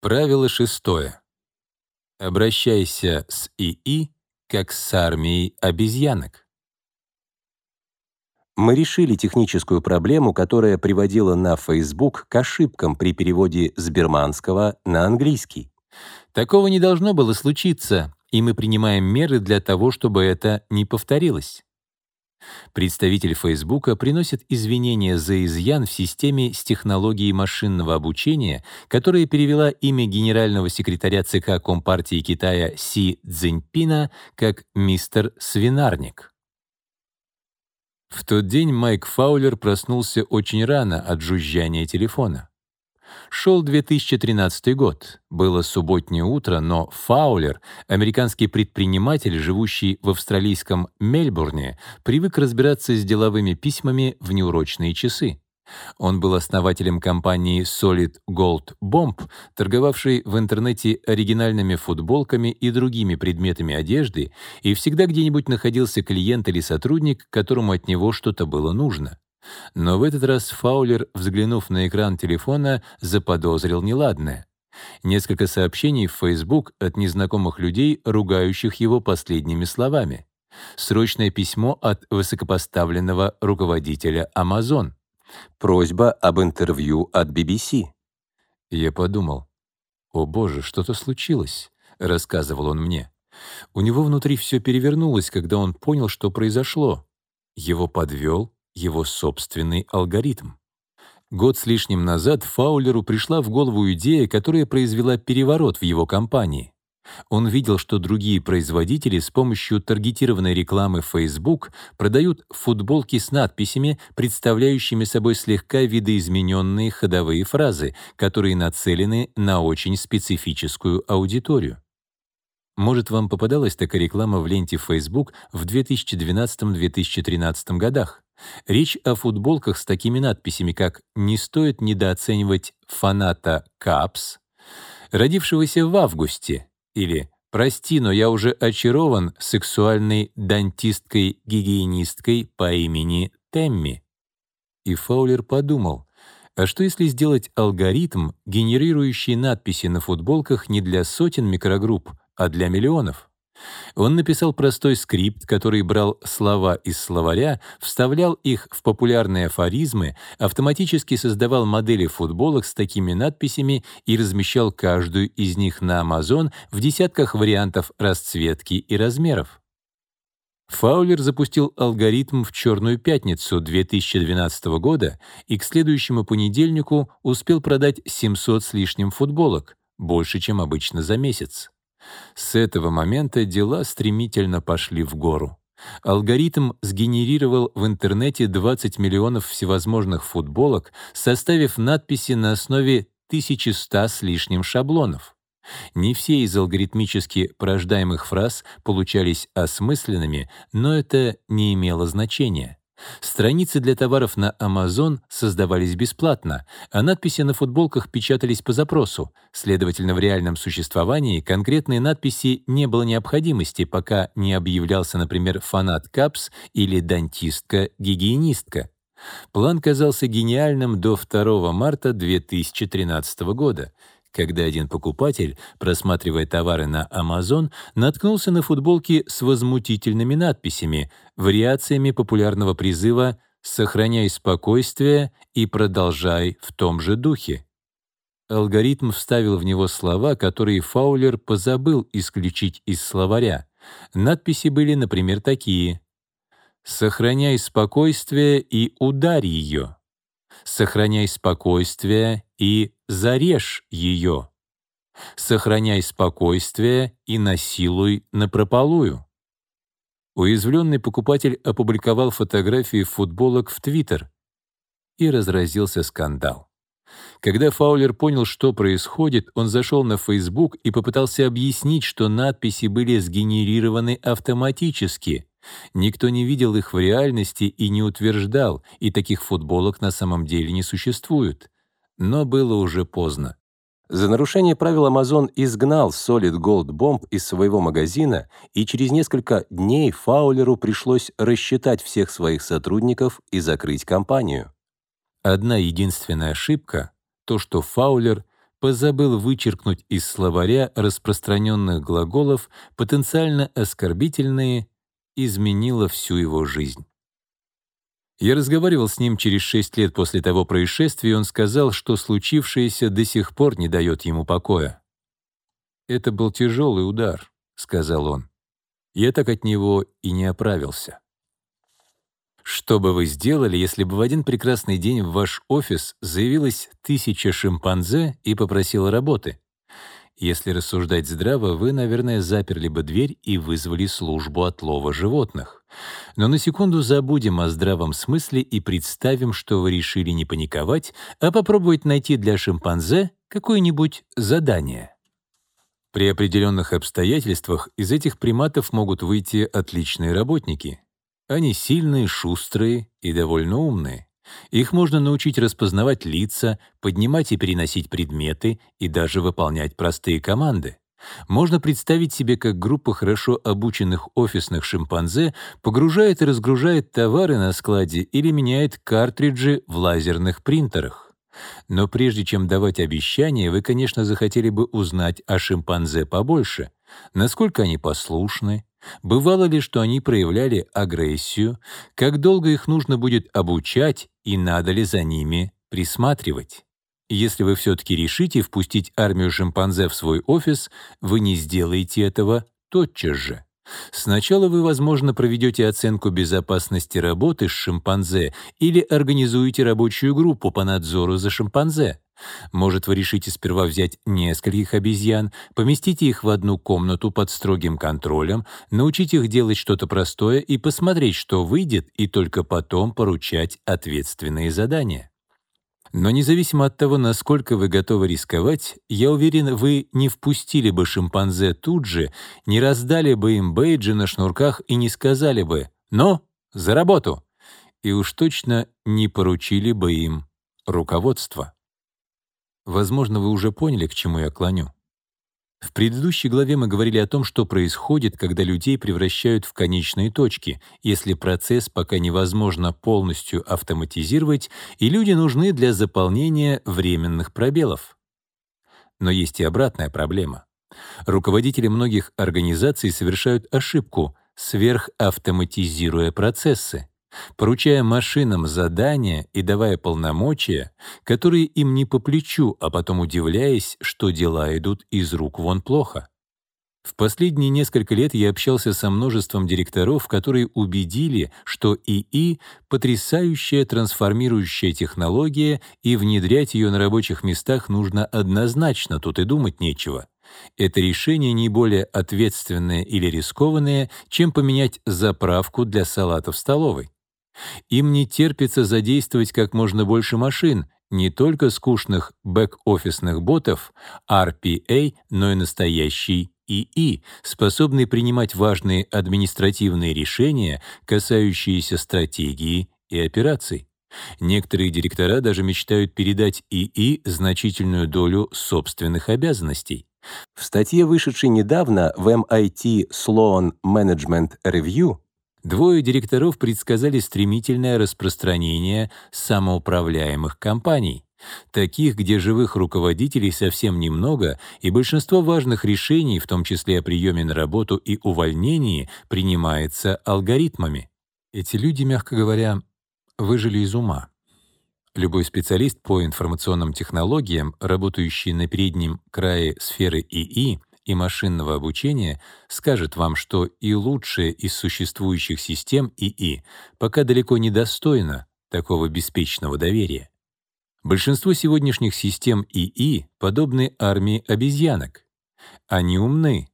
Правило шестое. Обращайся с ИИ, как с армией обезьянок. Мы решили техническую проблему, которая приводила на Facebook к ошибкам при переводе с бирманского на английский. Такого не должно было случиться, и мы принимаем меры для того, чтобы это не повторилось. Представитель Фейсбука приносит извинения за изъян в системе с технологией машинного обучения, которая перевела имя генерального секретаря ЦК Компартии Китая Си Цзиньпина как «мистер Свинарник». В тот день Майк Фаулер проснулся очень рано от жужжания телефона. Шел 2013 год. Было субботнее утро, но Фаулер, американский предприниматель, живущий в австралийском Мельбурне, привык разбираться с деловыми письмами в неурочные часы. Он был основателем компании Solid Gold Bomb, торговавшей в интернете оригинальными футболками и другими предметами одежды, и всегда где-нибудь находился клиент или сотрудник, которому от него что-то было нужно. Но в этот раз Фаулер, взглянув на экран телефона, заподозрил неладное. Несколько сообщений в Facebook от незнакомых людей, ругающих его последними словами. Срочное письмо от высокопоставленного руководителя Amazon. Просьба об интервью от BBC. Я подумал, «О боже, что-то случилось», — рассказывал он мне. У него внутри все перевернулось, когда он понял, что произошло. Его подвел его собственный алгоритм. Год с лишним назад Фаулеру пришла в голову идея, которая произвела переворот в его компании. Он видел, что другие производители с помощью таргетированной рекламы Facebook продают футболки с надписями, представляющими собой слегка видоизмененные ходовые фразы, которые нацелены на очень специфическую аудиторию. Может, вам попадалась такая реклама в ленте Facebook в 2012-2013 годах? Речь о футболках с такими надписями, как «Не стоит недооценивать фаната Капс», родившегося в августе, или «Прости, но я уже очарован сексуальной дантисткой-гигиенисткой по имени Темми». И Фаулер подумал, а что если сделать алгоритм, генерирующий надписи на футболках не для сотен микрогрупп, а для миллионов? Он написал простой скрипт, который брал слова из словаря, вставлял их в популярные афоризмы, автоматически создавал модели футболок с такими надписями и размещал каждую из них на Amazon в десятках вариантов расцветки и размеров. Фаулер запустил алгоритм в «Черную пятницу» 2012 года и к следующему понедельнику успел продать 700 с лишним футболок, больше, чем обычно за месяц. С этого момента дела стремительно пошли в гору. Алгоритм сгенерировал в интернете 20 миллионов всевозможных футболок, составив надписи на основе 1100 с лишним шаблонов. Не все из алгоритмически порождаемых фраз получались осмысленными, но это не имело значения. Страницы для товаров на Amazon создавались бесплатно, а надписи на футболках печатались по запросу. Следовательно, в реальном существовании конкретной надписи не было необходимости, пока не объявлялся, например, фанат Капс или дантистка-гигиенистка. План казался гениальным до 2 марта 2013 года когда один покупатель, просматривая товары на Amazon, наткнулся на футболки с возмутительными надписями, вариациями популярного призыва «Сохраняй спокойствие и продолжай в том же духе». Алгоритм вставил в него слова, которые Фаулер позабыл исключить из словаря. Надписи были, например, такие «Сохраняй спокойствие и ударь ее», «Сохраняй спокойствие и зарежь ее. Сохраняй спокойствие и насилуй напропалую. Уязвленный покупатель опубликовал фотографии футболок в Твиттер, и разразился скандал. Когда Фаулер понял, что происходит, он зашел на Facebook и попытался объяснить, что надписи были сгенерированы автоматически. Никто не видел их в реальности и не утверждал, и таких футболок на самом деле не существует но было уже поздно. За нарушение правил Amazon изгнал Solid Gold Bomb из своего магазина, и через несколько дней Фаулеру пришлось рассчитать всех своих сотрудников и закрыть компанию. Одна единственная ошибка — то, что Фаулер позабыл вычеркнуть из словаря распространенных глаголов потенциально оскорбительные, изменило всю его жизнь. Я разговаривал с ним через шесть лет после того происшествия, и он сказал, что случившееся до сих пор не дает ему покоя. «Это был тяжелый удар», — сказал он. «Я так от него и не оправился». Что бы вы сделали, если бы в один прекрасный день в ваш офис заявилась тысяча шимпанзе и попросила работы? Если рассуждать здраво, вы, наверное, заперли бы дверь и вызвали службу отлова животных. Но на секунду забудем о здравом смысле и представим, что вы решили не паниковать, а попробовать найти для шимпанзе какое-нибудь задание. При определенных обстоятельствах из этих приматов могут выйти отличные работники. Они сильные, шустрые и довольно умные. Их можно научить распознавать лица, поднимать и переносить предметы и даже выполнять простые команды. Можно представить себе, как группа хорошо обученных офисных шимпанзе погружает и разгружает товары на складе или меняет картриджи в лазерных принтерах. Но прежде чем давать обещания, вы, конечно, захотели бы узнать о шимпанзе побольше. Насколько они послушны, Бывало ли, что они проявляли агрессию, как долго их нужно будет обучать и надо ли за ними присматривать? Если вы все-таки решите впустить армию шимпанзе в свой офис, вы не сделаете этого тотчас же. Сначала вы, возможно, проведете оценку безопасности работы с шимпанзе или организуете рабочую группу по надзору за шимпанзе. Может, вы решите сперва взять нескольких обезьян, поместите их в одну комнату под строгим контролем, научить их делать что-то простое и посмотреть, что выйдет, и только потом поручать ответственные задания. Но независимо от того, насколько вы готовы рисковать, я уверен, вы не впустили бы шимпанзе тут же, не раздали бы им бейджи на шнурках и не сказали бы «Ну, за работу!» и уж точно не поручили бы им руководство. Возможно, вы уже поняли, к чему я клоню. В предыдущей главе мы говорили о том, что происходит, когда людей превращают в конечные точки, если процесс пока невозможно полностью автоматизировать, и люди нужны для заполнения временных пробелов. Но есть и обратная проблема. Руководители многих организаций совершают ошибку, сверхавтоматизируя процессы поручая машинам задания и давая полномочия, которые им не по плечу, а потом удивляясь, что дела идут из рук вон плохо. В последние несколько лет я общался со множеством директоров, которые убедили, что ИИ — потрясающая трансформирующая технология, и внедрять ее на рабочих местах нужно однозначно, тут и думать нечего. Это решение не более ответственное или рискованное, чем поменять заправку для салата в столовой. Им не терпится задействовать как можно больше машин, не только скучных бэк-офисных ботов, RPA, но и настоящий ИИ, способный принимать важные административные решения, касающиеся стратегии и операций. Некоторые директора даже мечтают передать ИИ значительную долю собственных обязанностей. В статье, вышедшей недавно в MIT Sloan Management Review, Двое директоров предсказали стремительное распространение самоуправляемых компаний, таких, где живых руководителей совсем немного, и большинство важных решений, в том числе о приеме на работу и увольнении, принимается алгоритмами. Эти люди, мягко говоря, выжили из ума. Любой специалист по информационным технологиям, работающий на переднем крае сферы ИИ, и машинного обучения скажет вам, что и лучшее из существующих систем ИИ пока далеко не достойно такого беспечного доверия. Большинство сегодняшних систем ИИ подобны армии обезьянок. Они умны,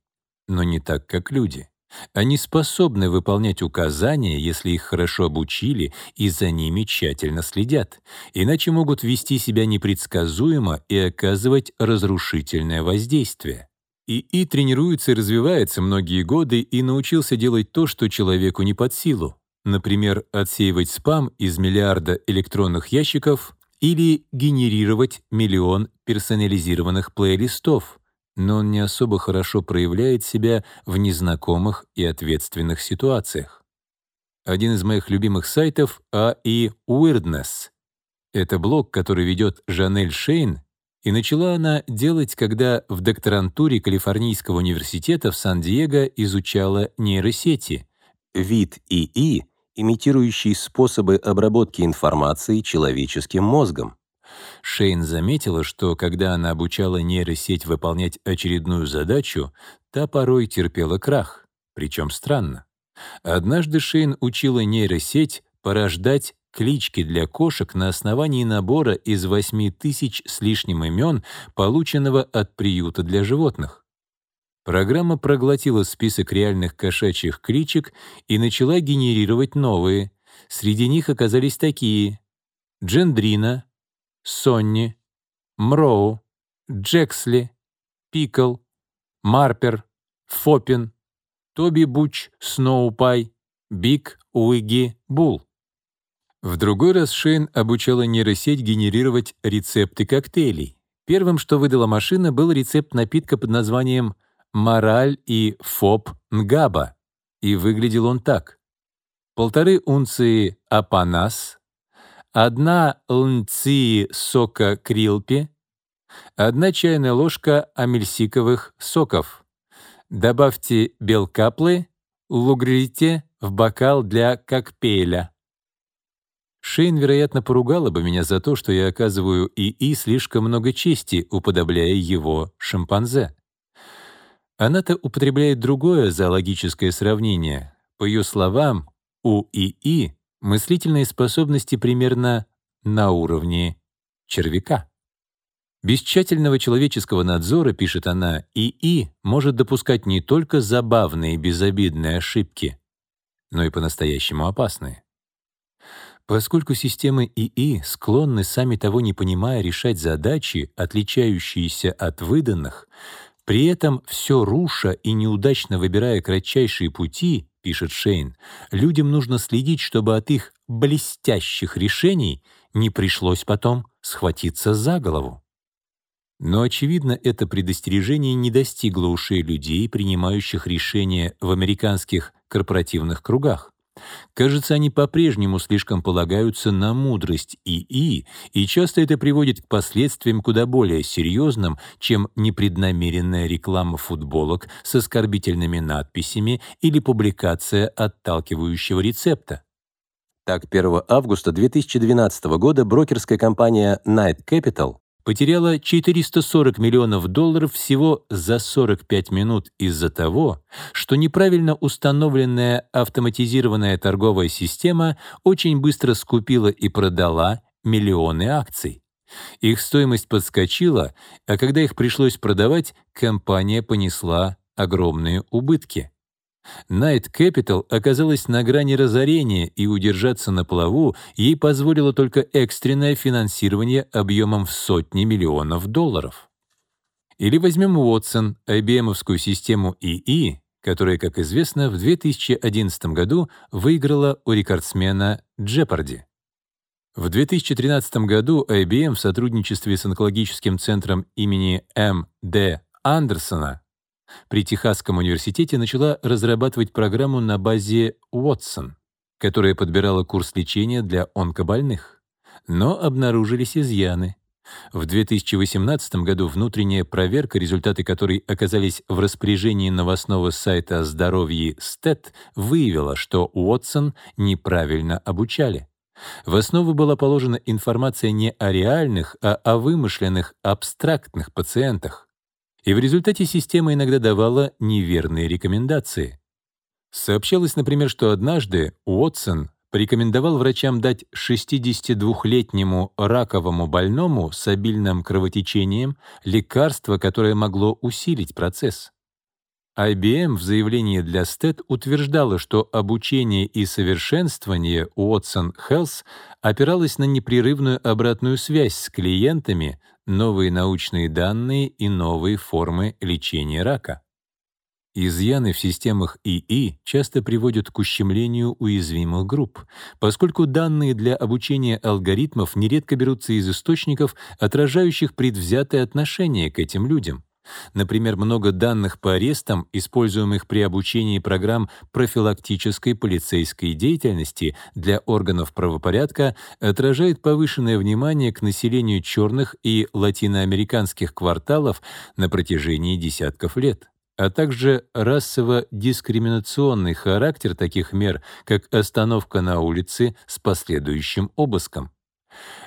но не так, как люди. Они способны выполнять указания, если их хорошо обучили и за ними тщательно следят, иначе могут вести себя непредсказуемо и оказывать разрушительное воздействие. ИИ тренируется и развивается многие годы и научился делать то, что человеку не под силу. Например, отсеивать спам из миллиарда электронных ящиков или генерировать миллион персонализированных плейлистов. Но он не особо хорошо проявляет себя в незнакомых и ответственных ситуациях. Один из моих любимых сайтов — AI Weirdness. Это блог, который ведет Жанель Шейн, И начала она делать, когда в докторантуре Калифорнийского университета в Сан-Диего изучала нейросети. Вид ИИ, имитирующий способы обработки информации человеческим мозгом. Шейн заметила, что когда она обучала нейросеть выполнять очередную задачу, та порой терпела крах, причем странно. Однажды Шейн учила нейросеть порождать клички для кошек на основании набора из 8 тысяч с лишним имен, полученного от приюта для животных. Программа проглотила список реальных кошачьих кличек и начала генерировать новые. Среди них оказались такие — Джендрина, Сонни, Мроу, Джексли, Пикл, Марпер, Фопин, Тоби Буч, Сноупай, Биг, Уиги, Бул. В другой раз Шейн обучала нейросеть генерировать рецепты коктейлей. Первым, что выдала машина, был рецепт напитка под названием «Мораль и Фоп Нгаба», и выглядел он так. Полторы унции апанас, одна лнции сока крилпи, одна чайная ложка амельсиковых соков. Добавьте белкаплы, лугрите в бокал для коктейля. Шейн, вероятно, поругала бы меня за то, что я оказываю ИИ слишком много чести, уподобляя его шимпанзе. Она-то употребляет другое зоологическое сравнение. По ее словам, у ИИ мыслительные способности примерно на уровне червяка. Без тщательного человеческого надзора, пишет она, ИИ может допускать не только забавные безобидные ошибки, но и по-настоящему опасные. Поскольку системы ИИ склонны, сами того не понимая, решать задачи, отличающиеся от выданных, при этом все руша и неудачно выбирая кратчайшие пути, пишет Шейн, людям нужно следить, чтобы от их блестящих решений не пришлось потом схватиться за голову. Но, очевидно, это предостережение не достигло ушей людей, принимающих решения в американских корпоративных кругах. Кажется, они по-прежнему слишком полагаются на мудрость ИИ, и часто это приводит к последствиям куда более серьезным, чем непреднамеренная реклама футболок с оскорбительными надписями или публикация отталкивающего рецепта. Так, 1 августа 2012 года брокерская компания Night Capital потеряла 440 миллионов долларов всего за 45 минут из-за того, что неправильно установленная автоматизированная торговая система очень быстро скупила и продала миллионы акций. Их стоимость подскочила, а когда их пришлось продавать, компания понесла огромные убытки. Night Capital оказалась на грани разорения, и удержаться на плаву ей позволило только экстренное финансирование объемом в сотни миллионов долларов. Или возьмем Watson, IBM-овскую систему ИИ, которая, как известно, в 2011 году выиграла у рекордсмена Jeopardy. В 2013 году IBM в сотрудничестве с онкологическим центром имени М. Д. Андерсона при Техасском университете начала разрабатывать программу на базе Watson, которая подбирала курс лечения для онкобольных. Но обнаружились изъяны. В 2018 году внутренняя проверка, результаты которой оказались в распоряжении новостного сайта здоровье STET, выявила, что Уотсон неправильно обучали. В основу была положена информация не о реальных, а о вымышленных, абстрактных пациентах и в результате система иногда давала неверные рекомендации. Сообщалось, например, что однажды Уотсон порекомендовал врачам дать 62-летнему раковому больному с обильным кровотечением лекарство, которое могло усилить процесс. IBM в заявлении для STET утверждала, что обучение и совершенствование Watson Health опиралось на непрерывную обратную связь с клиентами, новые научные данные и новые формы лечения рака. Изъяны в системах ИИ часто приводят к ущемлению уязвимых групп, поскольку данные для обучения алгоритмов нередко берутся из источников, отражающих предвзятое отношение к этим людям. Например, много данных по арестам, используемых при обучении программ профилактической полицейской деятельности для органов правопорядка, отражает повышенное внимание к населению черных и латиноамериканских кварталов на протяжении десятков лет а также расово-дискриминационный характер таких мер, как остановка на улице с последующим обыском.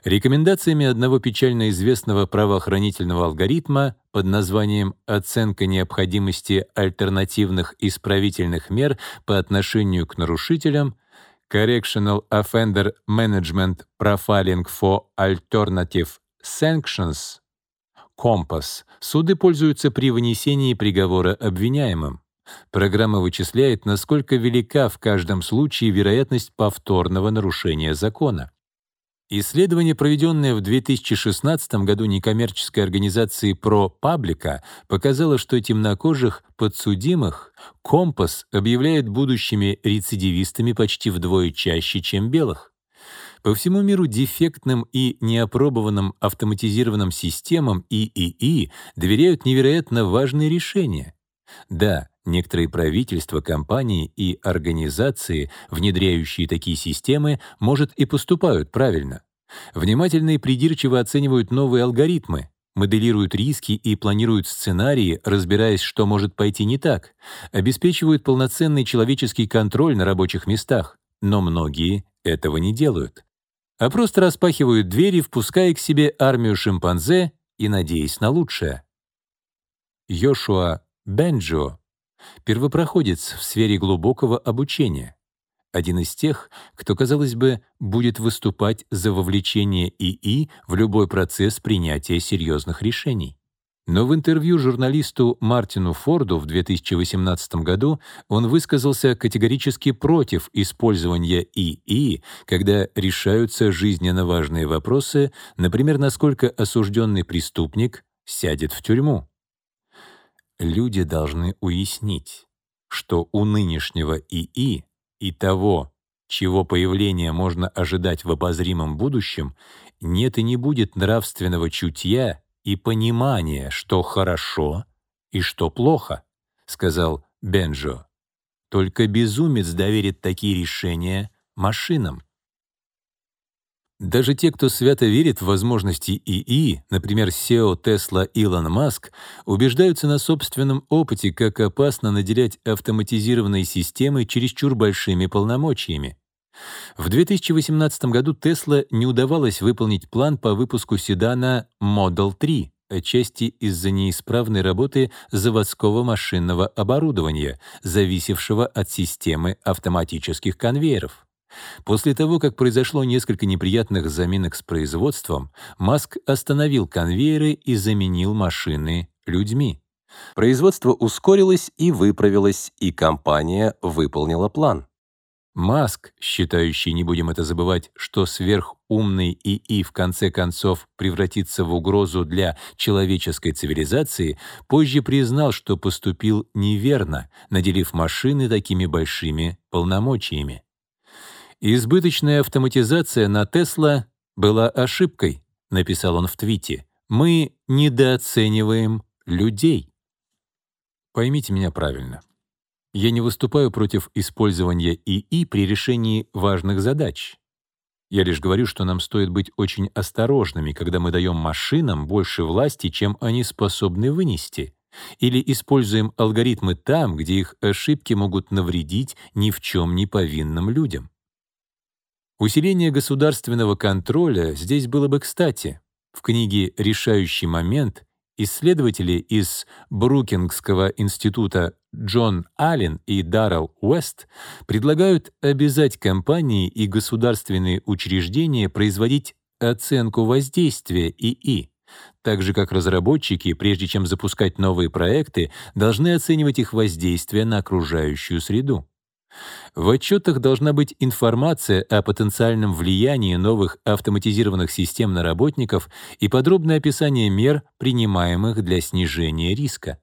Рекомендациями одного печально известного правоохранительного алгоритма под названием «Оценка необходимости альтернативных исправительных мер по отношению к нарушителям» Correctional Offender Management Profiling for Alternative Sanctions Компас. Суды пользуются при вынесении приговора обвиняемым. Программа вычисляет, насколько велика в каждом случае вероятность повторного нарушения закона. Исследование, проведенное в 2016 году некоммерческой организацией ProPublica, показало, что темнокожих подсудимых Компас объявляет будущими рецидивистами почти вдвое чаще, чем белых. По всему миру дефектным и неопробованным автоматизированным системам ИИИ доверяют невероятно важные решения. Да, некоторые правительства, компании и организации, внедряющие такие системы, может, и поступают правильно. Внимательно и придирчиво оценивают новые алгоритмы, моделируют риски и планируют сценарии, разбираясь, что может пойти не так, обеспечивают полноценный человеческий контроль на рабочих местах, но многие этого не делают, а просто распахивают двери, впуская к себе армию шимпанзе и надеясь на лучшее. Йошуа Бенджо — первопроходец в сфере глубокого обучения. Один из тех, кто, казалось бы, будет выступать за вовлечение ИИ в любой процесс принятия серьезных решений. Но в интервью журналисту Мартину Форду в 2018 году он высказался категорически против использования ИИ, когда решаются жизненно важные вопросы, например, насколько осужденный преступник сядет в тюрьму. Люди должны уяснить, что у нынешнего ИИ и того, чего появление можно ожидать в обозримом будущем, нет и не будет нравственного чутья и понимание, что хорошо и что плохо, сказал Бенджо. Только безумец доверит такие решения машинам. Даже те, кто свято верит в возможности ИИ, например, SEO Tesla Илон Маск, убеждаются на собственном опыте, как опасно наделять автоматизированные системы чересчур большими полномочиями. В 2018 году Tesla не удавалось выполнить план по выпуску седана Model 3, отчасти из-за неисправной работы заводского машинного оборудования, зависевшего от системы автоматических конвейеров. После того, как произошло несколько неприятных заминок с производством, Маск остановил конвейеры и заменил машины людьми. Производство ускорилось и выправилось, и компания выполнила план. Маск, считающий, не будем это забывать, что сверхумный ИИ в конце концов превратится в угрозу для человеческой цивилизации, позже признал, что поступил неверно, наделив машины такими большими полномочиями. «Избыточная автоматизация на Тесла была ошибкой», — написал он в твите. «Мы недооцениваем людей». Поймите меня правильно. Я не выступаю против использования ИИ при решении важных задач. Я лишь говорю, что нам стоит быть очень осторожными, когда мы даем машинам больше власти, чем они способны вынести, или используем алгоритмы там, где их ошибки могут навредить ни в чем не повинным людям. Усиление государственного контроля здесь было бы кстати. В книге «Решающий момент» исследователи из Брукингского института Джон Аллен и Даррell Уэст предлагают обязать компании и государственные учреждения производить оценку воздействия ИИ, так же как разработчики, прежде чем запускать новые проекты, должны оценивать их воздействие на окружающую среду. В отчетах должна быть информация о потенциальном влиянии новых автоматизированных систем на работников и подробное описание мер, принимаемых для снижения риска.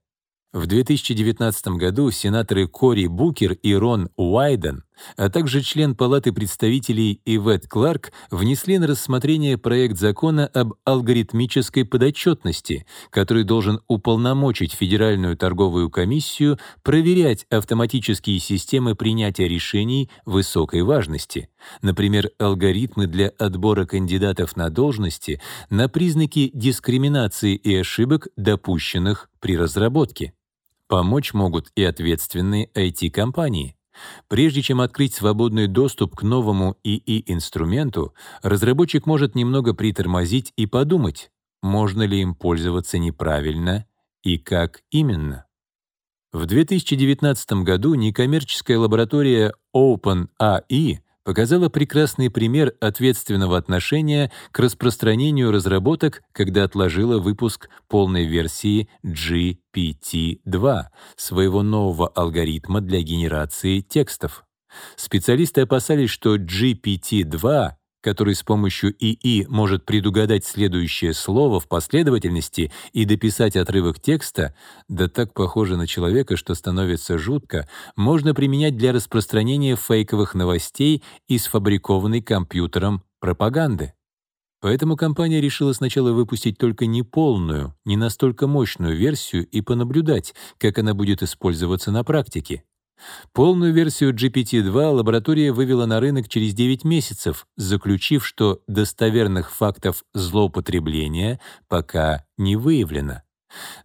В 2019 году сенаторы Кори Букер и Рон Уайден а также член Палаты представителей Ивет Кларк внесли на рассмотрение проект закона об алгоритмической подотчетности, который должен уполномочить Федеральную торговую комиссию проверять автоматические системы принятия решений высокой важности, например, алгоритмы для отбора кандидатов на должности на признаки дискриминации и ошибок, допущенных при разработке. Помочь могут и ответственные IT-компании. Прежде чем открыть свободный доступ к новому ИИ-инструменту, разработчик может немного притормозить и подумать, можно ли им пользоваться неправильно и как именно. В 2019 году некоммерческая лаборатория OpenAI показала прекрасный пример ответственного отношения к распространению разработок, когда отложила выпуск полной версии GPT-2, своего нового алгоритма для генерации текстов. Специалисты опасались, что GPT-2 который с помощью ИИ может предугадать следующее слово в последовательности и дописать отрывок текста, да так похоже на человека, что становится жутко, можно применять для распространения фейковых новостей и сфабрикованной компьютером пропаганды. Поэтому компания решила сначала выпустить только неполную, не настолько мощную версию и понаблюдать, как она будет использоваться на практике. Полную версию GPT-2 лаборатория вывела на рынок через 9 месяцев, заключив, что достоверных фактов злоупотребления пока не выявлено.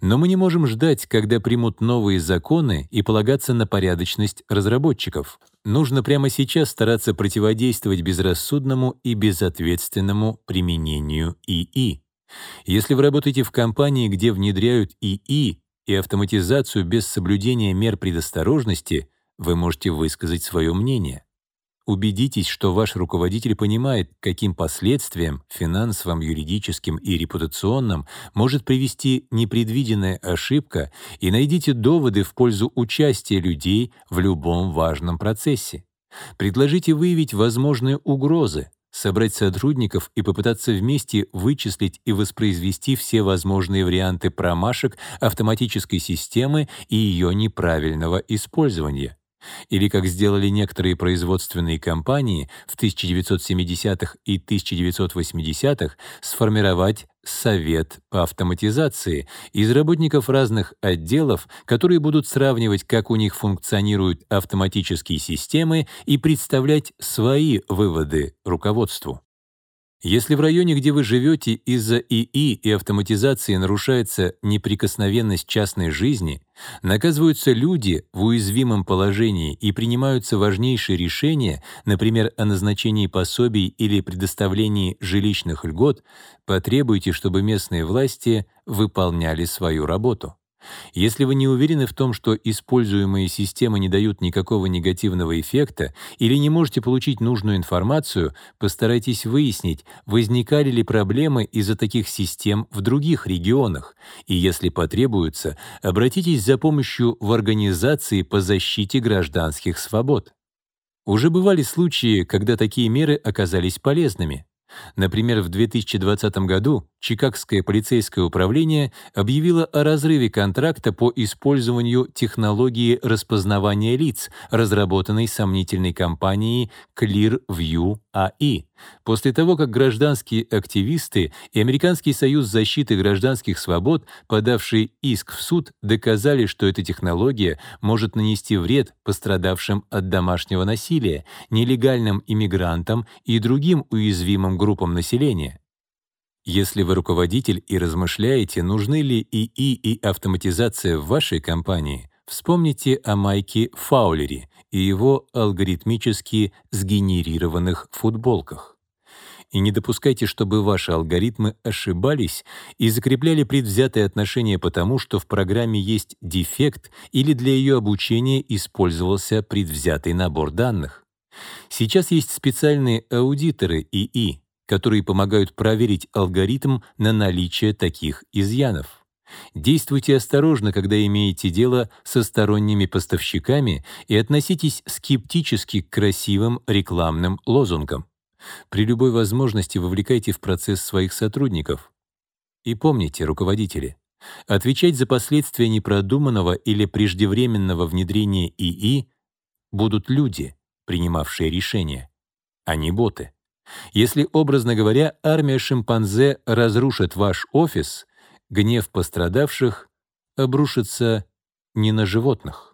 Но мы не можем ждать, когда примут новые законы и полагаться на порядочность разработчиков. Нужно прямо сейчас стараться противодействовать безрассудному и безответственному применению ИИ. Если вы работаете в компании, где внедряют ИИ, и автоматизацию без соблюдения мер предосторожности, вы можете высказать свое мнение. Убедитесь, что ваш руководитель понимает, каким последствиям, финансовым, юридическим и репутационным, может привести непредвиденная ошибка, и найдите доводы в пользу участия людей в любом важном процессе. Предложите выявить возможные угрозы, собрать сотрудников и попытаться вместе вычислить и воспроизвести все возможные варианты промашек автоматической системы и ее неправильного использования. Или, как сделали некоторые производственные компании в 1970-х и 1980-х, сформировать совет по автоматизации из работников разных отделов, которые будут сравнивать, как у них функционируют автоматические системы и представлять свои выводы руководству. Если в районе, где вы живете, из-за ИИ и автоматизации нарушается неприкосновенность частной жизни, наказываются люди в уязвимом положении и принимаются важнейшие решения, например, о назначении пособий или предоставлении жилищных льгот, потребуйте, чтобы местные власти выполняли свою работу. Если вы не уверены в том, что используемые системы не дают никакого негативного эффекта или не можете получить нужную информацию, постарайтесь выяснить, возникали ли проблемы из-за таких систем в других регионах, и если потребуется, обратитесь за помощью в организации по защите гражданских свобод. Уже бывали случаи, когда такие меры оказались полезными. Например, в 2020 году Чикагское полицейское управление объявило о разрыве контракта по использованию технологии распознавания лиц, разработанной сомнительной компанией Clearview AI, после того, как гражданские активисты и Американский союз защиты гражданских свобод, подавшие иск в суд, доказали, что эта технология может нанести вред пострадавшим от домашнего насилия, нелегальным иммигрантам и другим уязвимым группам населения. Если вы руководитель и размышляете, нужны ли ИИ и автоматизация в вашей компании, вспомните о Майке Фаулере и его алгоритмически сгенерированных футболках. И не допускайте, чтобы ваши алгоритмы ошибались и закрепляли предвзятое отношение потому, что в программе есть дефект или для ее обучения использовался предвзятый набор данных. Сейчас есть специальные аудиторы ИИ, которые помогают проверить алгоритм на наличие таких изъянов. Действуйте осторожно, когда имеете дело со сторонними поставщиками и относитесь скептически к красивым рекламным лозунгам. При любой возможности вовлекайте в процесс своих сотрудников. И помните, руководители, отвечать за последствия непродуманного или преждевременного внедрения ИИ будут люди — принимавшие решения, а не боты. Если, образно говоря, армия шимпанзе разрушит ваш офис, гнев пострадавших обрушится не на животных.